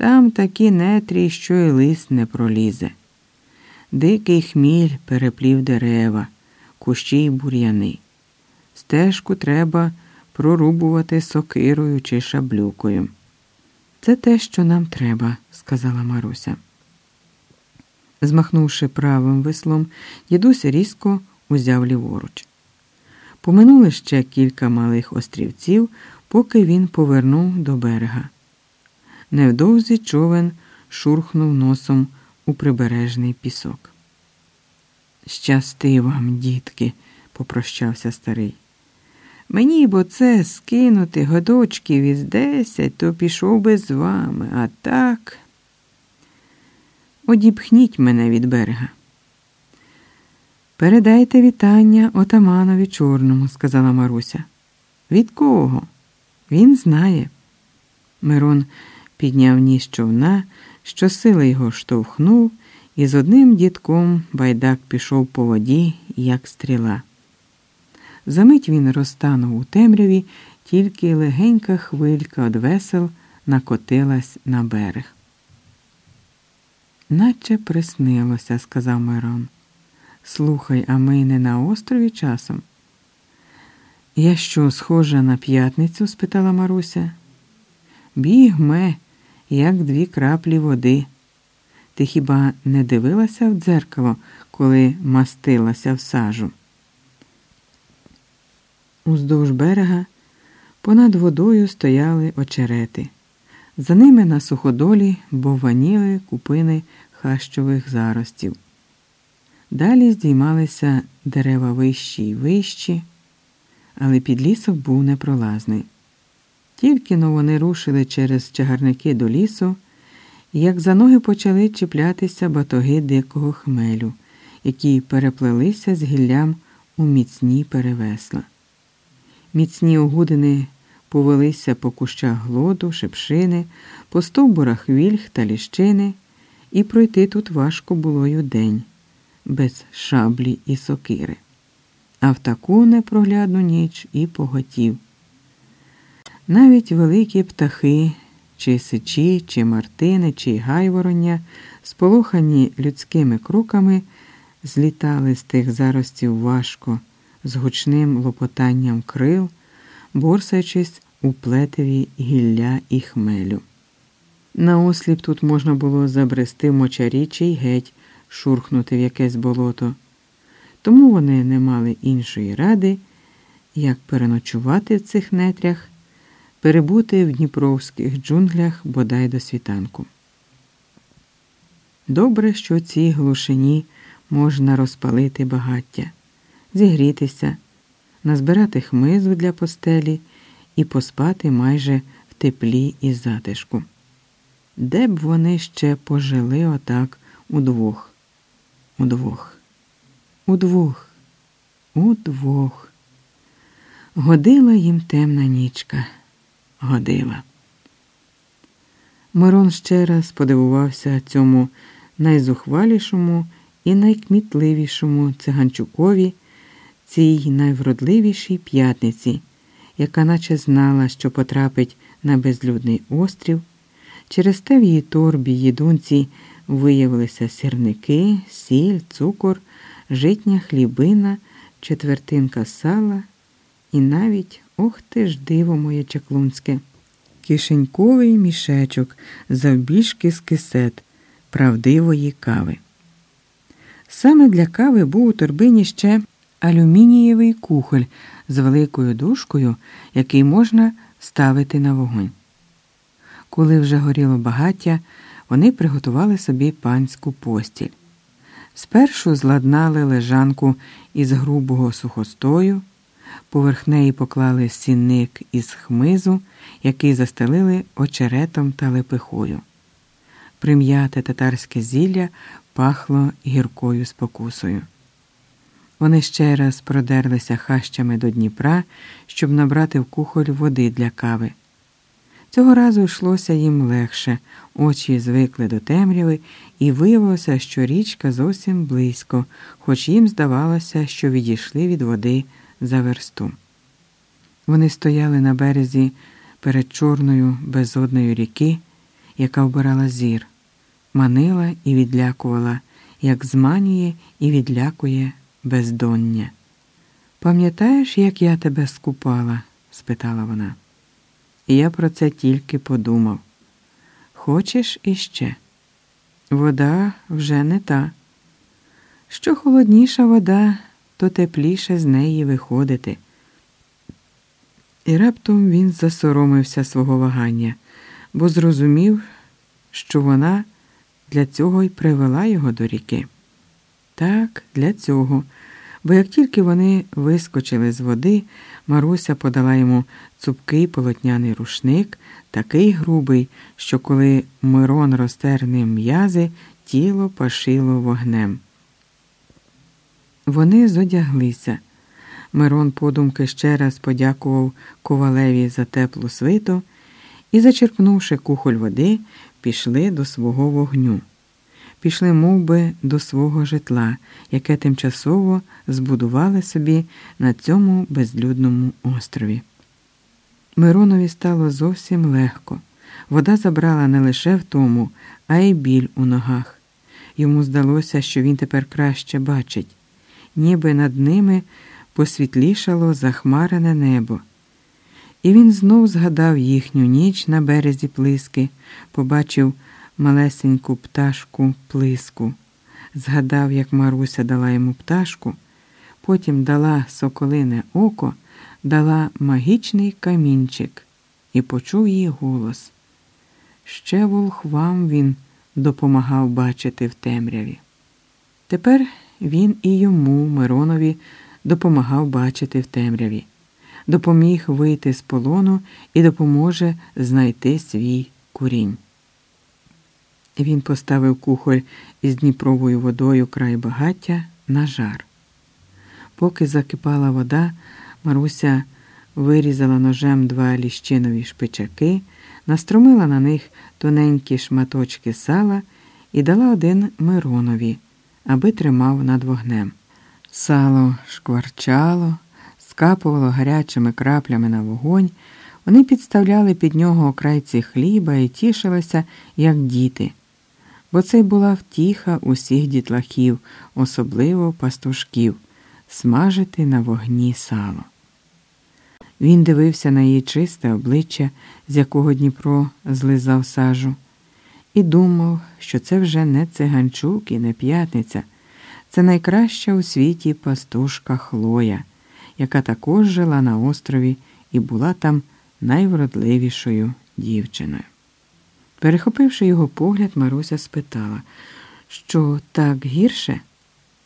Там такі нетрі, що й лист не пролізе. Дикий хміль переплів дерева, кущі й бур'яни. Стежку треба прорубувати сокирою чи шаблюкою. Це те, що нам треба, сказала Маруся. Змахнувши правим веслом, дідусь різко узяв ліворуч. Поминули ще кілька малих острівців, поки він повернув до берега. Невдовзі човен шурхнув носом у прибережний пісок. Щасти вам, дітки, попрощався старий. Мені бо це скинути годочків із десять, то пішов би з вами, а так. Одіпхніть мене від берега. Передайте вітання отаманові Чорному, сказала Маруся. Від кого? Він знає. Мирон підняв ніс човна, щосили його штовхнув, і з одним дітком байдак пішов по воді, як стріла. Замить він розтанув у темряві, тільки легенька хвилька од весел накотилась на берег. Наче приснилося, сказав Мирон. Слухай, а ми не на острові часом. Я що, схожа на п'ятницю? спитала Маруся. Бігме, як дві краплі води. Ти хіба не дивилася в дзеркало, коли мастилася в сажу? Уздовж берега понад водою стояли очерети. За ними на суходолі бованіли купини хащових заростів. Далі здіймалися дерева вищі й вищі, але підлісок був непролазний. Тільки но вони рушили через чагарники до лісу, як за ноги почали чіплятися батоги дикого хмелю, які переплелися з гіллям у міцні перевесла. Міцні огудини повелися по кущах глоду, шепшини, по стовбурах вільх та ліщини, і пройти тут важко було й день, без шаблі і сокири. А в таку непроглядну ніч і поготів. Навіть великі птахи, чи сичі, чи мартини, чи гайвороння, сполохані людськими кроками, злітали з тих заростів важко, з гучним лопотанням крил, борсаючись у плетеві гілля і хмелю. Наосліп тут можна було забрести мочарі чи й геть шурхнути в якесь болото, тому вони не мали іншої ради, як переночувати в цих нетрях перебути в дніпровських джунглях бодай до світанку. Добре, що цій глушині можна розпалити багаття, зігрітися, назбирати хмизу для постелі і поспати майже в теплі і затишку. Де б вони ще пожили отак удвох, удвох, удвох, удвох. Годила їм темна нічка годила. Мирон ще раз подивувався цьому найзухвалішому і найкмітливішому циганчукові, цій найвродливішій п'ятниці, яка наче знала, що потрапить на безлюдний острів. Через те в її торбі їдунці виявилися сірники, сіль, цукор, житня хлібина, четвертинка сала і навіть Ох ти ж диво моє чаклунське. Кишеньковий мішечок завбільшки з кисет правдивої кави. Саме для кави був у торбині ще алюмінієвий кухоль з великою дужкою, який можна ставити на вогонь. Коли вже горіло багаття, вони приготували собі панську постіль. Спершу зладнали лежанку із грубого сухостою. Поверх неї поклали сінник із хмизу, який застелили очеретом та лепихою. Прим'яте татарське зілля пахло гіркою спокусою. Вони ще раз продерлися хащами до Дніпра, щоб набрати в кухоль води для кави. Цього разу йшлося їм легше, очі звикли до темряви, і виявилося, що річка зовсім близько, хоч їм здавалося, що відійшли від води за версту. Вони стояли на березі перед чорною безодною ріки яка вбирала зір, манила і відлякувала, як зманює і відлякує бездоння. Пам'ятаєш, як я тебе скупала? спитала вона. І я про це тільки подумав. Хочеш іще? Вода вже не та. Що холодніша вода, то тепліше з неї виходити. І раптом він засоромився свого вагання, бо зрозумів, що вона для цього й привела його до ріки. Так, для цього. Бо як тільки вони вискочили з води, Маруся подала йому цупкий полотняний рушник, такий грубий, що коли Мирон розтер ним м'язи, тіло пашило вогнем. Вони зодяглися. Мирон подумки ще раз подякував ковалеві за теплу свиту і, зачерпнувши кухоль води, пішли до свого вогню. Пішли мов би, до свого житла, яке тимчасово збудували собі на цьому безлюдному острові. Миронові стало зовсім легко. Вода забрала не лише в тому, а й біль у ногах. Йому здалося, що він тепер краще бачить, ніби над ними посвітлішало захмарене небо. І він знов згадав їхню ніч на березі плиски, побачив малесеньку пташку плиску, згадав, як Маруся дала йому пташку, потім дала соколине око, дала магічний камінчик і почув її голос. Ще волхвам він допомагав бачити в темряві. Тепер він і йому, Миронові, допомагав бачити в темряві, допоміг вийти з полону і допоможе знайти свій курінь. Він поставив кухоль із Дніпровою водою край багаття на жар. Поки закипала вода, Маруся вирізала ножем два ліщинові шпичаки, настромила на них тоненькі шматочки сала і дала один Миронові, аби тримав над вогнем. Сало шкварчало, скапувало гарячими краплями на вогонь. Вони підставляли під нього окрайці хліба і тішилися, як діти, бо це була втіха усіх дітлахів, особливо пастушків, смажити на вогні сало. Він дивився на її чисте обличчя, з якого Дніпро злизав сажу, і думав, що це вже не циганчук і не п'ятниця. Це найкраща у світі пастушка Хлоя, яка також жила на острові і була там найвродливішою дівчиною. Перехопивши його погляд, Маруся спитала, що так гірше.